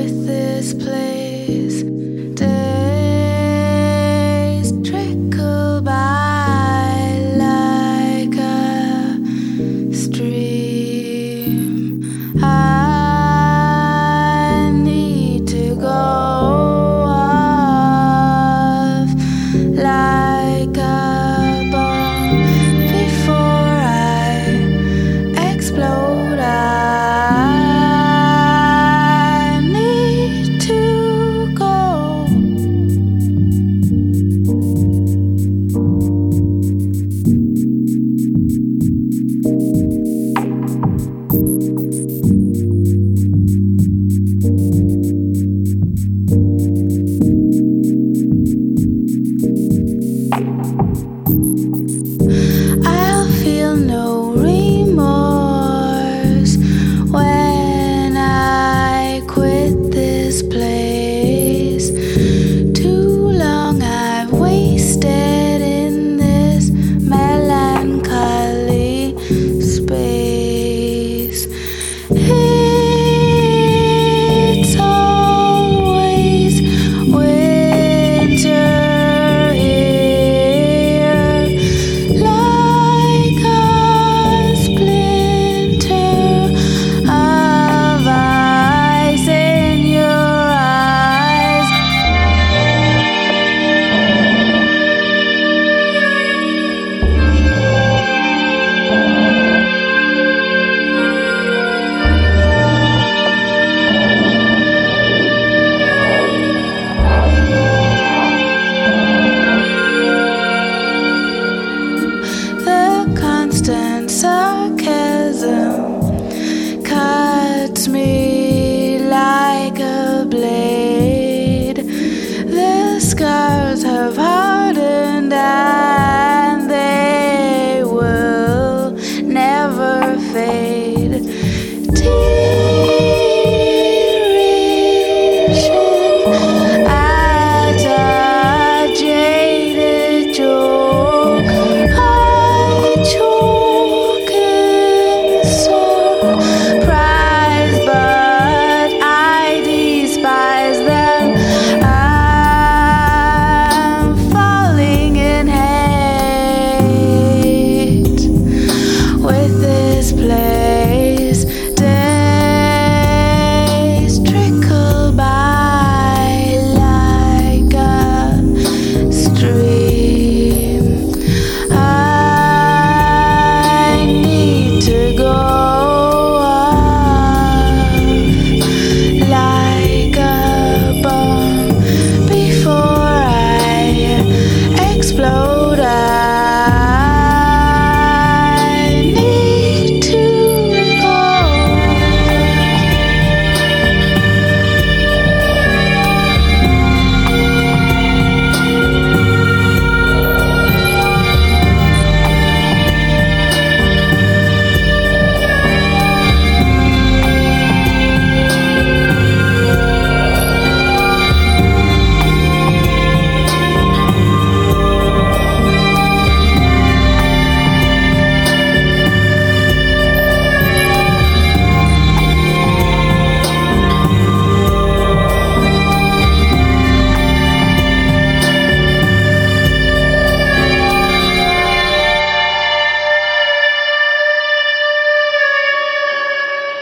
with this place. rhythm cuts me like a blade. The scars have hardened and they will never fade.